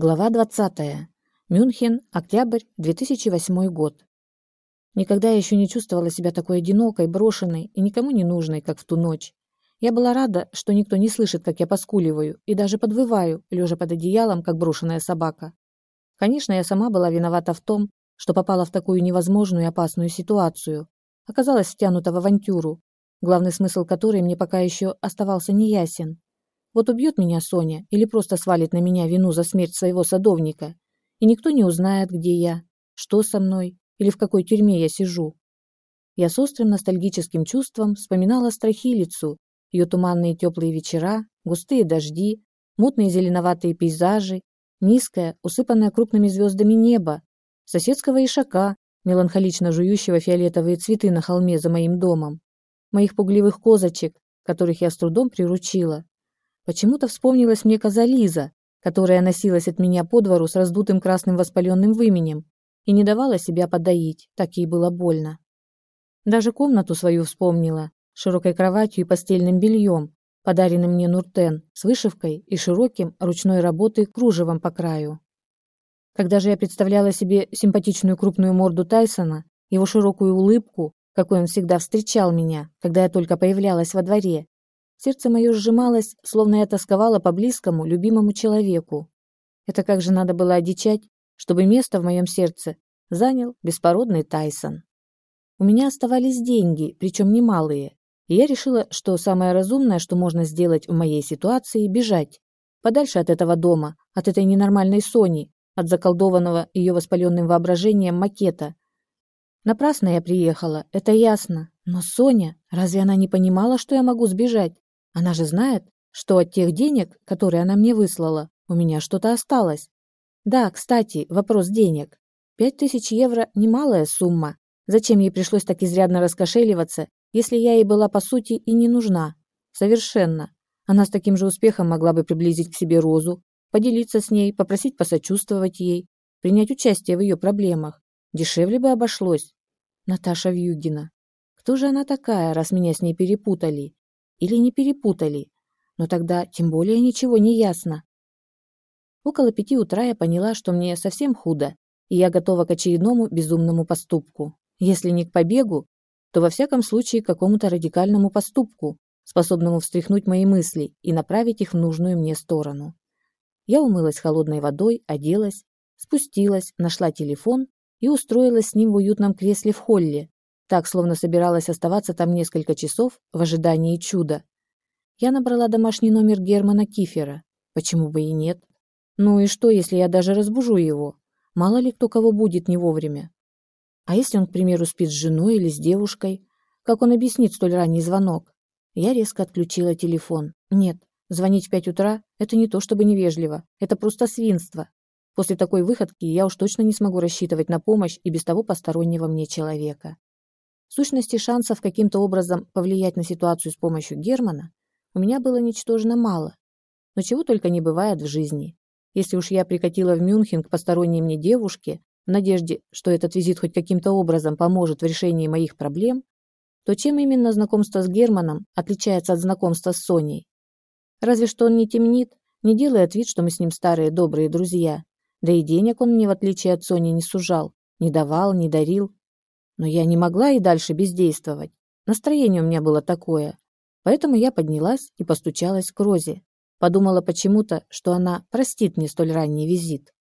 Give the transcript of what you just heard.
Глава 20. Мюнхен, октябрь 2008 год. Никогда я еще не чувствовала себя такой одинокой, брошенной и никому не нужной, как в ту ночь. Я была рада, что никто не слышит, как я поскуливаю, и даже подвываю, лежа под одеялом, как брошенная собака. Конечно, я сама была виновата в том, что попала в такую невозможную и опасную ситуацию. Оказалась втянута в авантюру, главный смысл которой мне пока еще оставался неясен. Вот убьет меня Соня или просто свалит на меня вину за смерть своего садовника, и никто не узнает, где я, что со мной или в какой тюрьме я сижу. Я с острым ностальгическим чувством вспоминала Страхилицу, ее туманные теплые вечера, густые дожди, мутные зеленоватые пейзажи, низкое, усыпанное крупными звездами небо, соседского ишака, меланхолично жующего фиолетовые цветы на холме за моим домом, моих пугливых козочек, которых я с трудом приручила, Почему-то вспомнилась мне коза которая носилась от меня по двору с раздутым красным воспаленным выменем и не давала себя подоить, так ей было больно. Даже комнату свою вспомнила, широкой кроватью и постельным бельем, подаренным мне Нуртен, с вышивкой и широким ручной работы кружевом по краю. Когда же я представляла себе симпатичную крупную морду Тайсона, его широкую улыбку, какой он всегда встречал меня, когда я только появлялась во дворе, Сердце мое сжималось, словно я тосковала по близкому, любимому человеку. Это как же надо было одичать, чтобы место в моем сердце занял беспородный Тайсон. У меня оставались деньги, причем немалые, и я решила, что самое разумное, что можно сделать в моей ситуации, бежать. Подальше от этого дома, от этой ненормальной Сони, от заколдованного ее воспаленным воображением макета. Напрасно я приехала, это ясно. Но Соня, разве она не понимала, что я могу сбежать? Она же знает, что от тех денег, которые она мне выслала, у меня что-то осталось. Да, кстати, вопрос денег. Пять тысяч евро – немалая сумма. Зачем ей пришлось так изрядно раскошеливаться, если я ей была по сути и не нужна? Совершенно. Она с таким же успехом могла бы приблизить к себе Розу, поделиться с ней, попросить посочувствовать ей, принять участие в ее проблемах. Дешевле бы обошлось. Наташа Вьюгина. Кто же она такая, раз меня с ней перепутали? Или не перепутали. Но тогда тем более ничего не ясно. Около пяти утра я поняла, что мне совсем худо, и я готова к очередному безумному поступку. Если не к побегу, то во всяком случае к какому-то радикальному поступку, способному встряхнуть мои мысли и направить их в нужную мне сторону. Я умылась холодной водой, оделась, спустилась, нашла телефон и устроилась с ним в уютном кресле в холле, так, словно собиралась оставаться там несколько часов в ожидании чуда. Я набрала домашний номер Германа Кифера. Почему бы и нет? Ну и что, если я даже разбужу его? Мало ли кто кого будет не вовремя. А если он, к примеру, спит с женой или с девушкой? Как он объяснит столь ранний звонок? Я резко отключила телефон. Нет, звонить в пять утра – это не то чтобы невежливо, это просто свинство. После такой выходки я уж точно не смогу рассчитывать на помощь и без того постороннего мне человека. В сущности, шансов каким-то образом повлиять на ситуацию с помощью Германа у меня было ничтожно мало. Но чего только не бывает в жизни. Если уж я прикатила в Мюнхен к посторонней мне девушке, в надежде, что этот визит хоть каким-то образом поможет в решении моих проблем, то чем именно знакомство с Германом отличается от знакомства с Соней? Разве что он не темнит, не делает вид, что мы с ним старые добрые друзья. Да и денег он мне, в отличие от Сони, не сужал, не давал, не дарил, но я не могла и дальше бездействовать. Настроение у меня было такое. Поэтому я поднялась и постучалась к Розе. Подумала почему-то, что она простит мне столь ранний визит.